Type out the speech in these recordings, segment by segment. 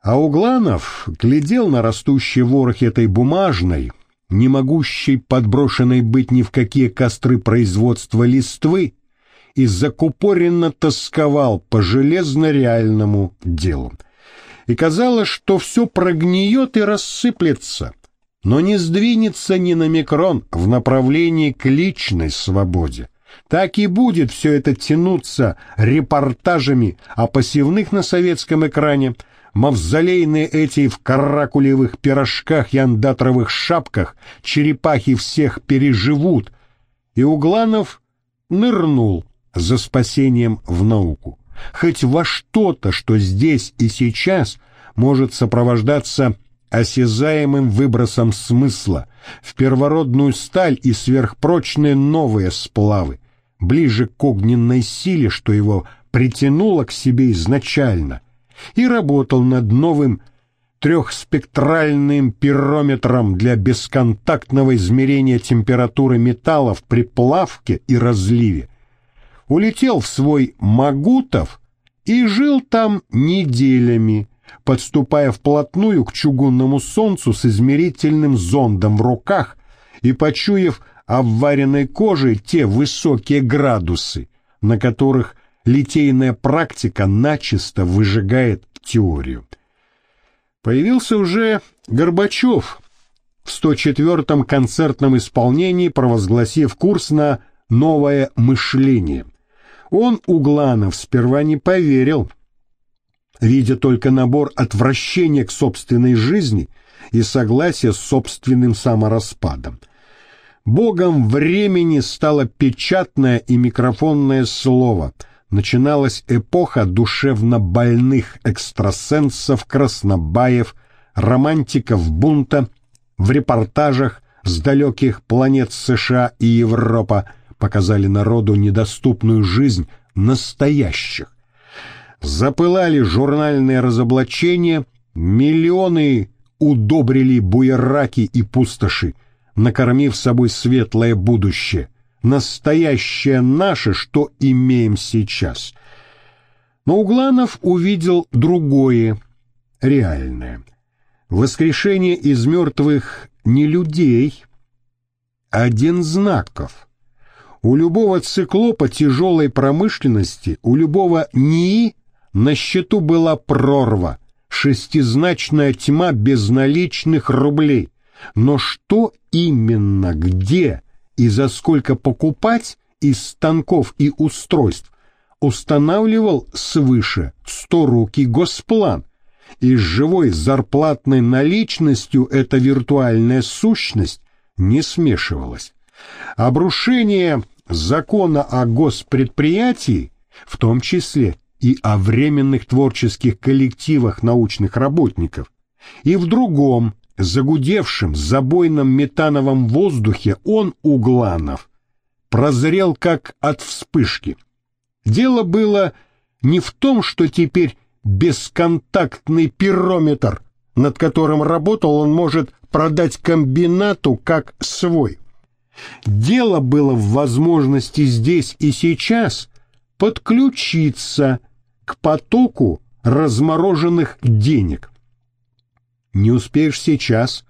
А Угланов глядел на растущий ворох этой бумажной, не могущей подброшенной быть ни в какие костры производства листвы, и закупоренно тосковал по железно-реальному делу. И казалось, что все прогниет и рассыплется, но не сдвинется ни на микрон в направлении к личной свободе. Так и будет все это тянуться репортажами о посевных на советском экране, мавзолейные эти в каракулевых пирожках и андатровых шапках, черепахи всех переживут, и Угланов нырнул за спасением в науку. Хоть во что-то, что здесь и сейчас может сопровождаться осязаемым выбросом смысла, в первородную сталь и сверхпрочные новые сплавы, ближе к огненной силе, что его притянуло к себе изначально, и работал над новым трехспектральным пирометром для бесконтактного измерения температуры металлов при плавке и разливе. Улетел в свой Магутов и жил там неделями, подступая вплотную к чугунному солнцу с измерительным зондом в руках и почуяв обваренной кожей те высокие градусы, на которых литейная практика начисто выжигает теорию. Появился уже Горбачев в 104-м концертном исполнении, провозгласив курс на «Новое мышление». Он, Угланов, сперва не поверил, видя только набор отвращения к собственной жизни и согласия с собственным самораспадом. Богом времени стало печатное и микрофонное слово. Начиналась эпоха душевно больных экстрасенсов, краснобаев, романтиков бунта. В репортажах с далеких планет США и Европа показали народу недоступную жизнь настоящих. Запылали журнальные разоблачения, миллионы удобрили буераки и пустоши, накормив собой светлое будущее, настоящее наше, что имеем сейчас. Но Угланов увидел другое, реальное. Воскрешение из мертвых не людей, а дензнаков. У любого циклопа тяжелой промышленности, у любого НИИ на счету была прорва, шестизначная тьма безналичных рублей. Но что именно, где и за сколько покупать из станков и устройств устанавливал свыше сторукий госплан, и с живой зарплатной наличностью эта виртуальная сущность не смешивалась. Обрушение закона о госпредприятии, в том числе и о временных творческих коллективах научных работников, и в другом, загудевшем, забойном метановом воздухе он, Угланов, прозрел как от вспышки. Дело было не в том, что теперь бесконтактный пирометр, над которым работал, он может продать комбинату как свой. Дело было в возможности здесь и сейчас подключиться к потоку размороженных денег. Не успеешь сейчас,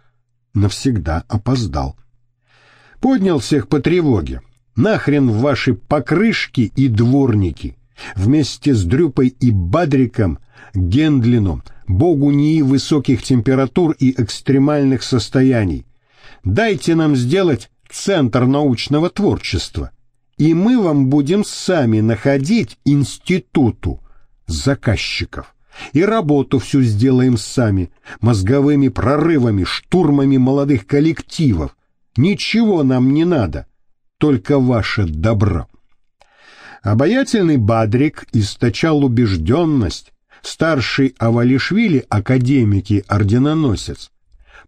навсегда опоздал. Поднял всех по тревоге. Нахрен ваши покрышки и дворники. Вместе с Дрюпой и Бадриком, Гендлином, богу НИИ высоких температур и экстремальных состояний. Дайте нам сделать центр научного творчества, и мы вам будем сами находить институту заказчиков. И работу всю сделаем сами, мозговыми прорывами, штурмами молодых коллективов. Ничего нам не надо, только ваше добро. Обаятельный Бадрик источал убежденность, старший Авалишвили, академик и орденоносец,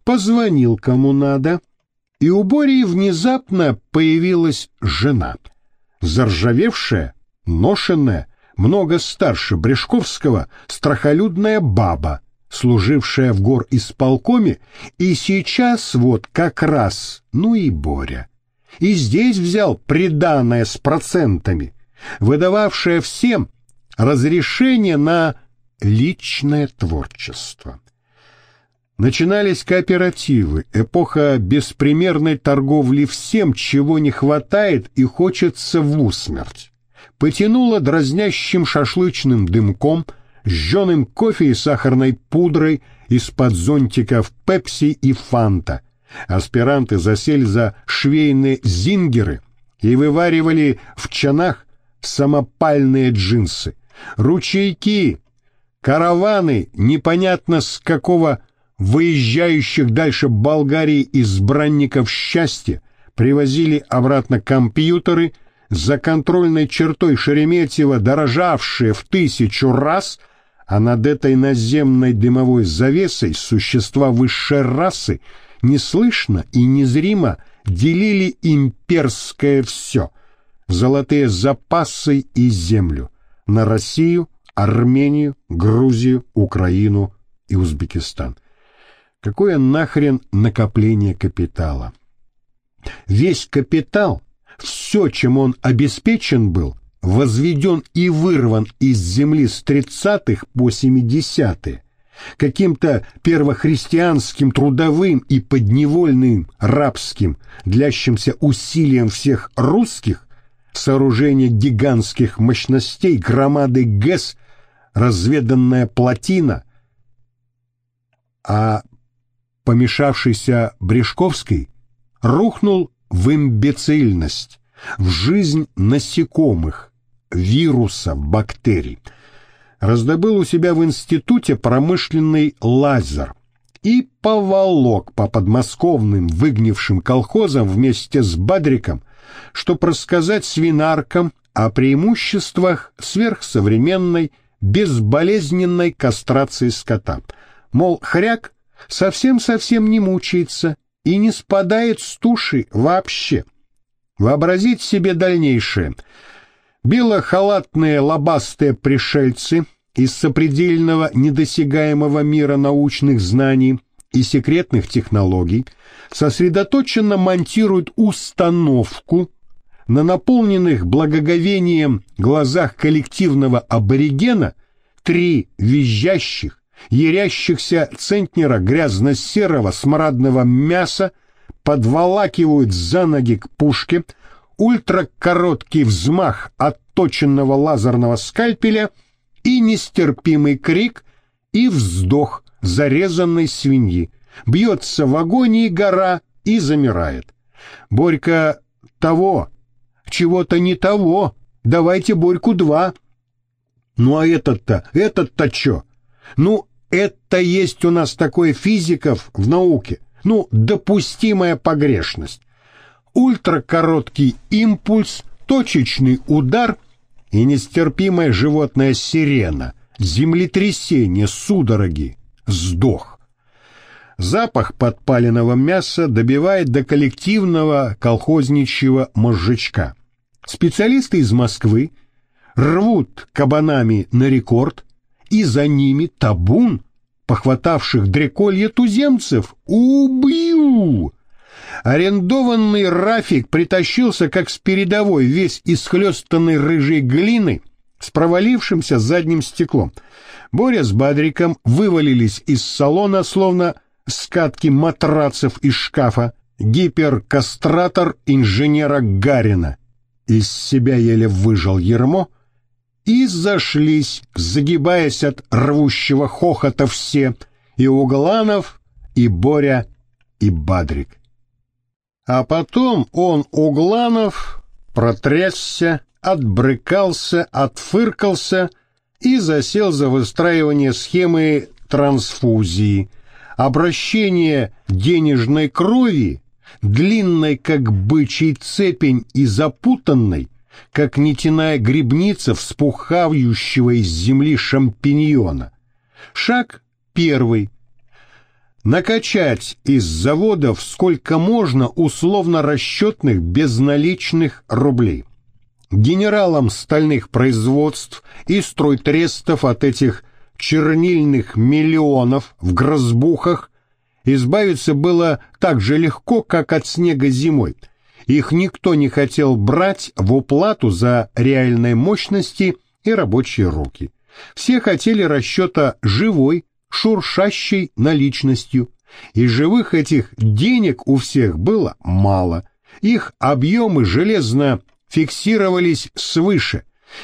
позвонил кому надо — и у Бории внезапно появилась жена, заржавевшая, ношенная, много старше Брешковского, страхолюдная баба, служившая в гор исполкоме, и сейчас вот как раз, ну и Боря. И здесь взял приданное с процентами, выдававшее всем разрешение на личное творчество. Начинались кооперативы, эпоха беспримерной торговли всем, чего не хватает и хочется в усмерть. Потянуло дразнящим шашлычным дымком, жженым кофе и сахарной пудрой из-под зонтиков пепси и фанта. Аспиранты засели за швейные зингеры и вываривали в чанах самопальные джинсы. Ручейки, караваны, непонятно с какого выезжающих дальше Болгарии избранников счастья привозили обратно компьютеры за контрольной чертой Шереметьева, дорожавшие в тысячу раз, а над этой наземной дымовой завесой существа высшей расы неслышно и незримо делили имперское все — золотые запасы и землю — на Россию, Армению, Грузию, Украину и Узбекистан. Какое нахрен накопление капитала? Весь капитал, все, чем он обеспечен был, возведен и вырван из земли с тридцатых по семидесятые, каким-то первохристианским трудовым и подневольным рабским, длящимся усилием всех русских, сооружение гигантских мощностей, громады ГЭС, разведанная плотина, а помешавшийся Брешковский, рухнул в имбецильность, в жизнь насекомых, вирусов, бактерий. Раздобыл у себя в институте промышленный лазер и поволок по подмосковным выгнившим колхозам вместе с Бадриком, чтобы рассказать свинаркам о преимуществах сверхсовременной безболезненной кастрации скота. Мол, хряк совсем-совсем не мучается и не спадает с туши вообще. Вообразить себе дальнейшее. Белохалатные лобастые пришельцы из сопредельного недосягаемого мира научных знаний и секретных технологий сосредоточенно монтируют установку на наполненных благоговением глазах коллективного аборигена три визжащих, ярящихся центнера грязно-серого смрадного мяса подволакивают за ноги к пушке, ультракороткий взмах отточенного лазерного скальпеля и нестерпимый крик и вздох зарезанной свиньи. Бьется в агонии гора и замирает. Борька того, чего-то не того, давайте Борьку два. Ну а этот-то, этот-то чё? Ну, это есть у нас такое физиков в науке. Ну, допустимая погрешность. Ультракороткий импульс, точечный удар и нестерпимая животная сирена, землетрясение, судороги, сдох. Запах подпаленного мяса добивает до коллективного колхозничьего мозжечка. Специалисты из Москвы рвут кабанами на рекорд, и за ними табун похватавших дреколье туземцев. Убью! Арендованный Рафик притащился, как с передовой, весь исхлестанный рыжей глины с провалившимся задним стеклом. Боря с Бадриком вывалились из салона, словно скатки матрацев из шкафа. Гиперкастратор инженера Гарина. Из себя еле выжил ермо — и зашлись, загибаясь от рвущего хохота все, и Угланов, и Боря, и Бадрик. А потом он, Угланов, протрясся, отбрыкался, отфыркался и засел за выстраивание схемы трансфузии, обращение денежной крови, длинной как бычий цепень и запутанной, как нитяная грибница вспухающего из земли шампиньона. Шаг первый. Накачать из заводов сколько можно условно-расчетных безналичных рублей. Генералам стальных производств и стройтрестов от этих чернильных миллионов в грозбухах избавиться было так же легко, как от снега зимой – их никто не хотел брать в уплату за реальные мощности и рабочие руки. Все хотели расчета живой, шуршащей наличностью. И живых этих денег у всех было мало. Их объемы железно фиксировались свыше.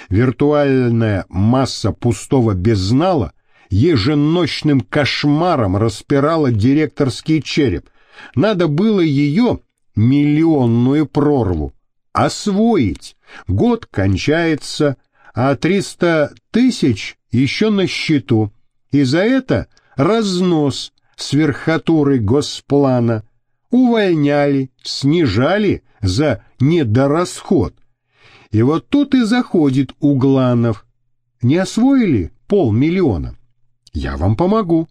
Виртуальная масса пустого беззнала еженочным кошмаром распирала директорский череп. Надо было ее, миллионную прорву, освоить. Год кончается, а триста тысяч еще на счету. И за это разнос с госплана. Увольняли, снижали за недорасход. И вот тут и заходит Угланов. Не освоили полмиллиона? Я вам помогу.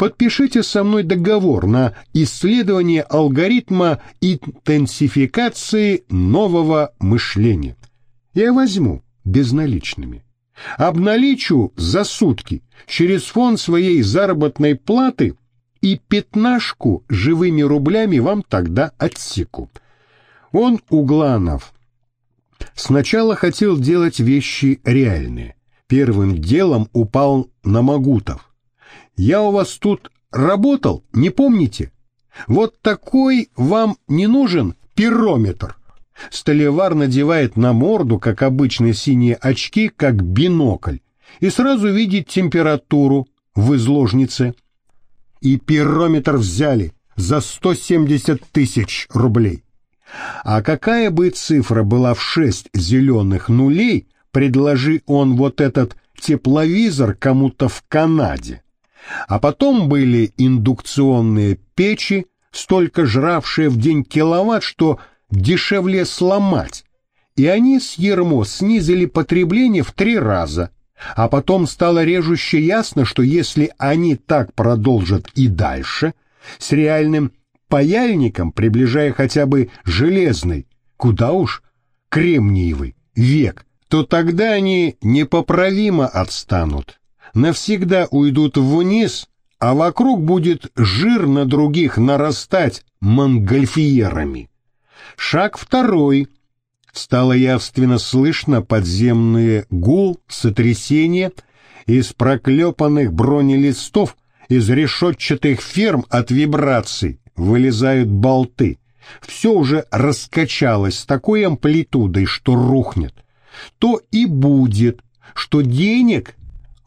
Подпишите со мной договор на исследование алгоритма интенсификации нового мышления. Я возьму безналичными. Обналичу за сутки через фонд своей заработной платы и пятнашку живыми рублями вам тогда отсеку. Он, Угланов, сначала хотел делать вещи реальные. Первым делом упал на Магутов. Я у вас тут работал, не помните? Вот такой вам не нужен пирометр. Столевар надевает на морду, как обычные синие очки, как бинокль, и сразу видит температуру в изложнице. И пирометр взяли за 170 тысяч рублей. А какая бы цифра была в шесть зеленых нулей, предложи он вот этот тепловизор кому-то в Канаде. А потом были индукционные печи, столько жравшие в день киловатт, что дешевле сломать. И они с Ермо снизили потребление в три раза. А потом стало режуще ясно, что если они так продолжат и дальше, с реальным паяльником, приближая хотя бы железный, куда уж кремниевый, век, то тогда они непоправимо отстанут навсегда уйдут вниз, а вокруг будет жир на других нарастать монгольфьерами. Шаг второй. Стало явственно слышно подземные гул, сотрясение, из проклепанных бронелистов, из решетчатых ферм от вибраций вылезают болты. Все уже раскачалось с такой амплитудой, что рухнет. То и будет, что денег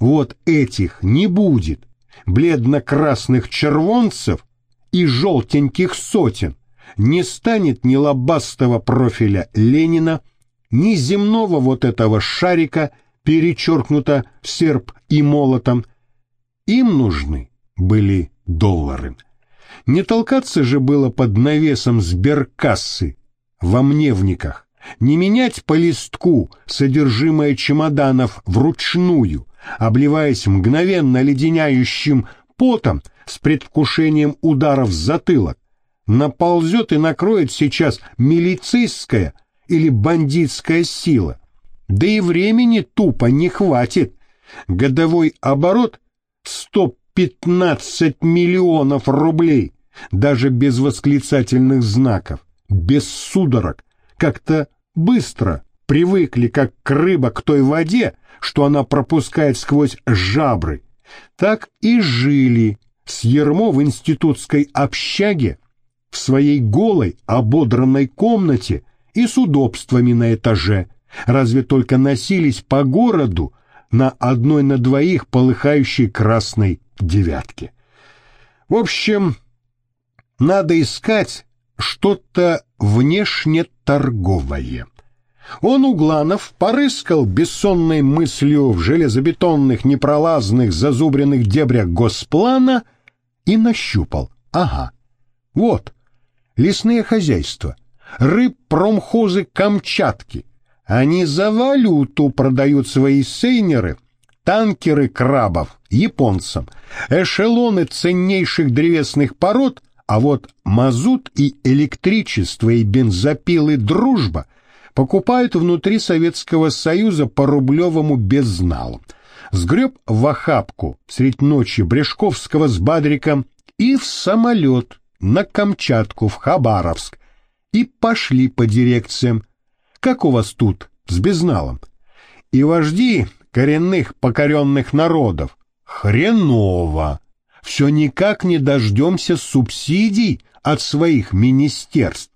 вот этих не будет, бледно-красных червонцев и желтеньких сотен, не станет ни лобастого профиля Ленина, ни земного вот этого шарика, перечеркнуто серп и молотом. Им нужны были доллары. Не толкаться же было под навесом сберкассы во мневниках, не менять по листку содержимое чемоданов вручную, обливаясь мгновенно леденяющим потом с предвкушением ударов в затылок, наползет и накроет сейчас милицейская или бандитская сила. Да и времени тупо не хватит. Годовой оборот 115 миллионов рублей, даже без восклицательных знаков, без судорог, как-то быстро привыкли, как к рыба к той воде, что она пропускает сквозь жабры, так и жили с Ермо в институтской общаге, в своей голой, ободранной комнате и с удобствами на этаже, разве только носились по городу на одной на двоих полыхающей красной девятке. В общем, надо искать что-то внешне торговое. Он, Угланов, порыскал бессонной мыслью в железобетонных, непролазных, зазубренных дебрях госплана и нащупал. Ага, вот, лесные хозяйства, рыб промхозы Камчатки. Они за валюту продают свои сейнеры, танкеры крабов японцам, эшелоны ценнейших древесных пород, а вот мазут и электричество и бензопилы «Дружба» покупают внутри Советского Союза по рублевому безналу. Сгреб в охапку средь ночи Брешковского с Бадриком и в самолет на Камчатку, в Хабаровск. И пошли по дирекциям. Как у вас тут с безналом? И вожди коренных покоренных народов. Хреново! Все никак не дождемся субсидий от своих министерств.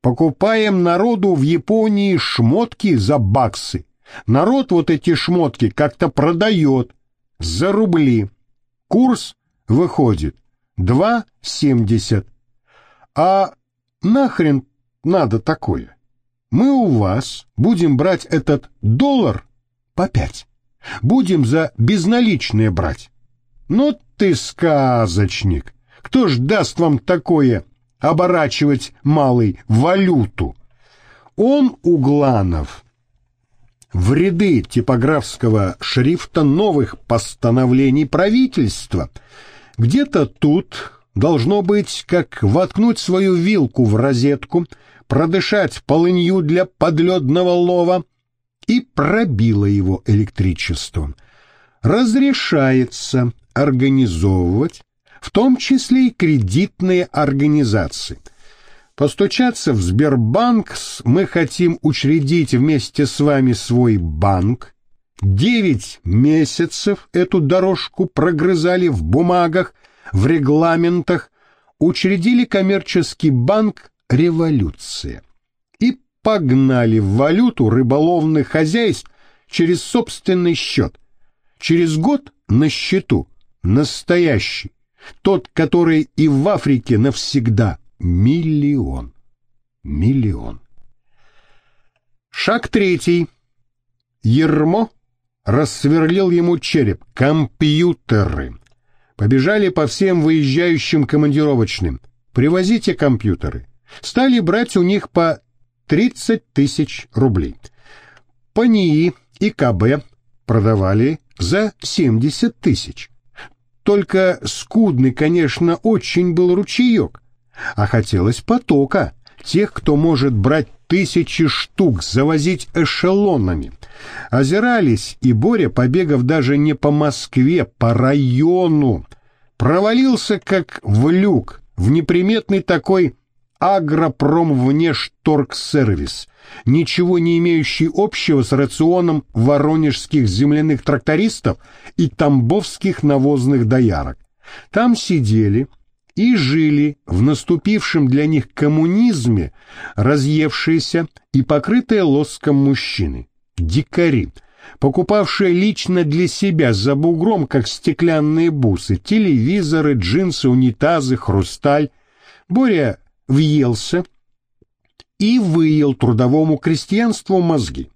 Покупаем народу в Японии шмотки за баксы. Народ вот эти шмотки как-то продает за рубли. Курс выходит 2,70. А нахрен надо такое? Мы у вас будем брать этот доллар по пять. Будем за безналичные брать. Ну ты сказочник. Кто ж даст вам такое оборачивать малый валюту? Он, Угланов, в ряды типографского шрифта новых постановлений правительства. Где-то тут должно быть, как воткнуть свою вилку в розетку, продышать полынью для подледного лова и пробило его электричеством. Разрешается организовывать, в том числе и кредитные организации. Постучаться в Сбербанк мы хотим учредить вместе с вами свой банк. Девять месяцев эту дорожку прогрызали в бумагах, в регламентах, учредили коммерческий банк «Революция» и погнали в валюту рыболовных хозяйств через собственный счет. Через год на счету настоящий, тот, который и в Африке навсегда миллион. Миллион. Шаг третий. Ермо рассверлил ему череп. Компьютеры. Побежали по всем выезжающим командировочным. Привозите компьютеры. Стали брать у них по 30 тысяч рублей. По НИИ и КБ продавали за 70 тысяч. Только скудный, конечно, очень был ручеек, а хотелось потока, тех, кто может брать тысячи штук, завозить эшелонами. Озирались, и Боря, побегав даже не по Москве, по району, провалился как в люк, в неприметный такой агропром внешторгсервис, ничего не имеющий общего с рационом воронежских земляных трактористов и тамбовских навозных доярок. Там сидели и жили в наступившем для них коммунизме разъевшиеся и покрытые лоском мужчины, дикари, покупавшие лично для себя за бугром, как стеклянные бусы, телевизоры, джинсы, унитазы, хрусталь. Боря въелся и выел трудовому крестьянству мозги.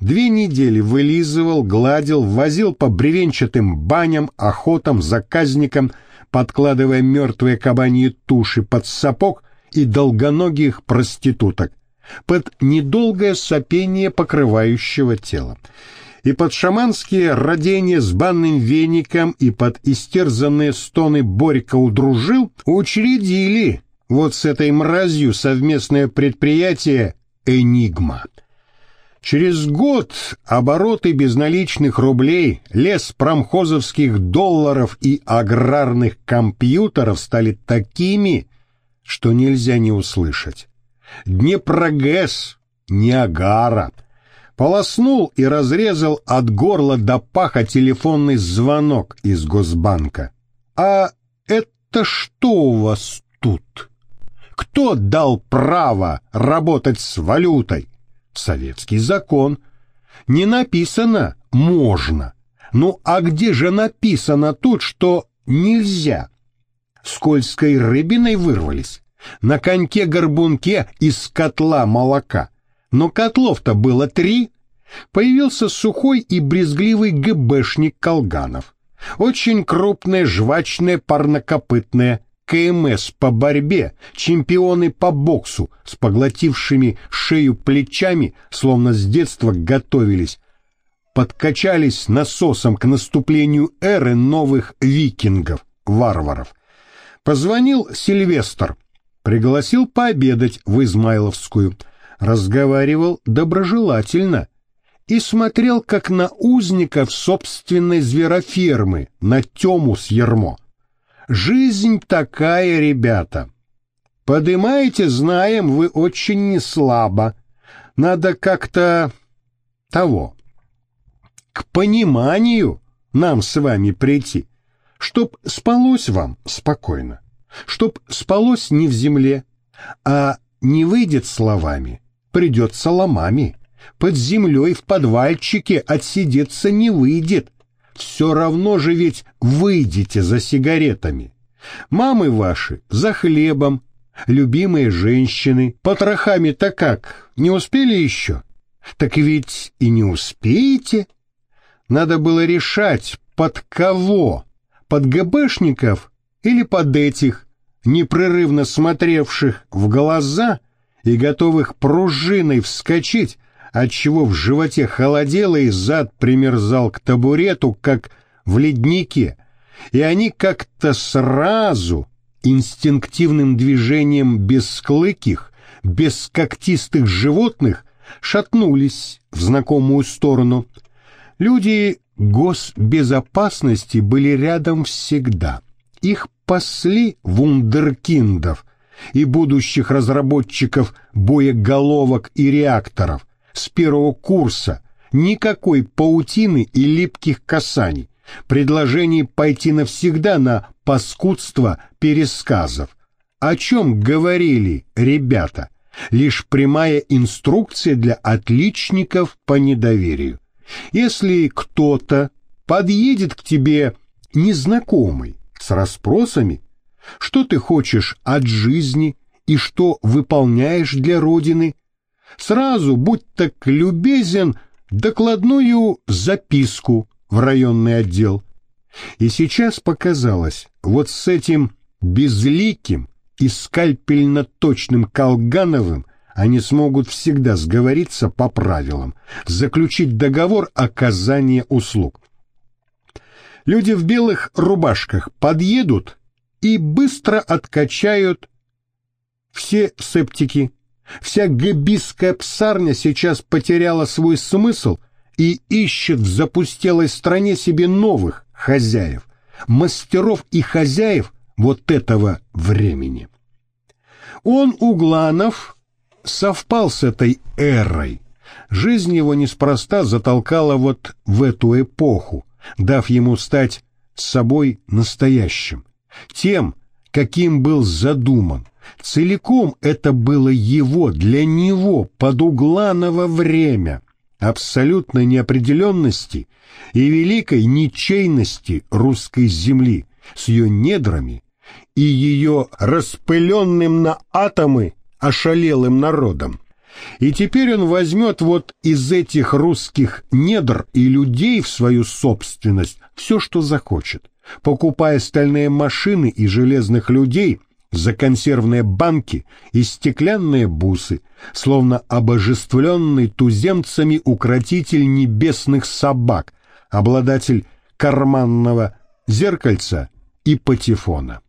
Две недели вылизывал, гладил, возил по бревенчатым баням, охотам, заказникам, подкладывая мертвые кабаньи туши под сапог и долгоногих проституток, под недолгое сопение покрывающего тела, и под шаманские родения с банным веником, и под истерзанные стоны Борька удружил, учредили вот с этой мразью совместное предприятие «Энигма». Через год обороты безналичных рублей, лес промхозовских долларов и аграрных компьютеров стали такими, что нельзя не услышать. Днепрогэс, Ниагара. Полоснул и разрезал от горла до паха телефонный звонок из Госбанка. «А это что у вас тут?» Кто дал право работать с валютой? Советский закон. Не написано «можно». Ну а где же написано тут, что нельзя? Скользкой рыбиной вырвались. На коньке-горбунке из котла молока. Но котлов-то было три. Появился сухой и брезгливый ГБшник Колганов. Очень крупное, жвачное, парнокопытное, КМС по борьбе, чемпионы по боксу с поглотившими шею плечами, словно с детства готовились, подкачались насосом к наступлению эры новых викингов, варваров. Позвонил Сильвестр, пригласил пообедать в Измайловскую, разговаривал доброжелательно и смотрел, как на узников собственной зверофермы, на Тему с Ермо. Жизнь такая, ребята. Подымаете, знаем, вы очень не слабо. Надо как-то того. к пониманию нам с вами прийти, чтоб спалось вам спокойно, чтоб спалось не в земле, а не выйдет словами, придется ломами. Под землей в подвальчике отсидеться не выйдет. Все равно же ведь выйдете за сигаретами. Мамы ваши за хлебом, любимые женщины, потрохами-то как, не успели еще? Так ведь и не успеете. Надо было решать, под кого, под ГБшников или под этих, непрерывно смотревших в глаза и готовых пружиной вскочить, отчего в животе холодело и зад примерзал к табурету, как в леднике, и они как-то сразу, инстинктивным движением бесклыких, бескогтистых животных, шатнулись в знакомую сторону. Люди госбезопасности были рядом всегда. Их пасли вундеркиндов и будущих разработчиков боеголовок и реакторов с первого курса, никакой паутины и липких касаний, предложений пойти навсегда на паскудство пересказов. О чем говорили ребята? Лишь прямая инструкция для отличников по недоверию. Если кто-то подъедет к тебе незнакомый, с расспросами, что ты хочешь от жизни и что выполняешь для Родины, сразу будь так любезен докладную записку в районный отдел. И сейчас показалось, вот с этим безликим и скальпельно-точным Колгановым они смогут всегда сговориться по правилам, заключить договор оказания услуг. Люди в белых рубашках подъедут и быстро откачают все септики. Вся габисская псарня сейчас потеряла свой смысл и ищет в запустелой стране себе новых хозяев, мастеров и хозяев вот этого времени. Он, Угланов, совпал с этой эрой. Жизнь его неспроста затолкала вот в эту эпоху, дав ему стать собой настоящим, тем, каким был задуман. Целиком это было его, для него, под Угланово время, абсолютной неопределенности и великой ничейности русской земли с ее недрами и ее распыленным на атомы ошалелым народом. И теперь он возьмет вот из этих русских недр и людей в свою собственность все, что захочет, покупая стальные машины и железных людей за консервные банки и стеклянные бусы, словно обожествленный туземцами укротитель небесных собак, обладатель карманного зеркальца и патефона.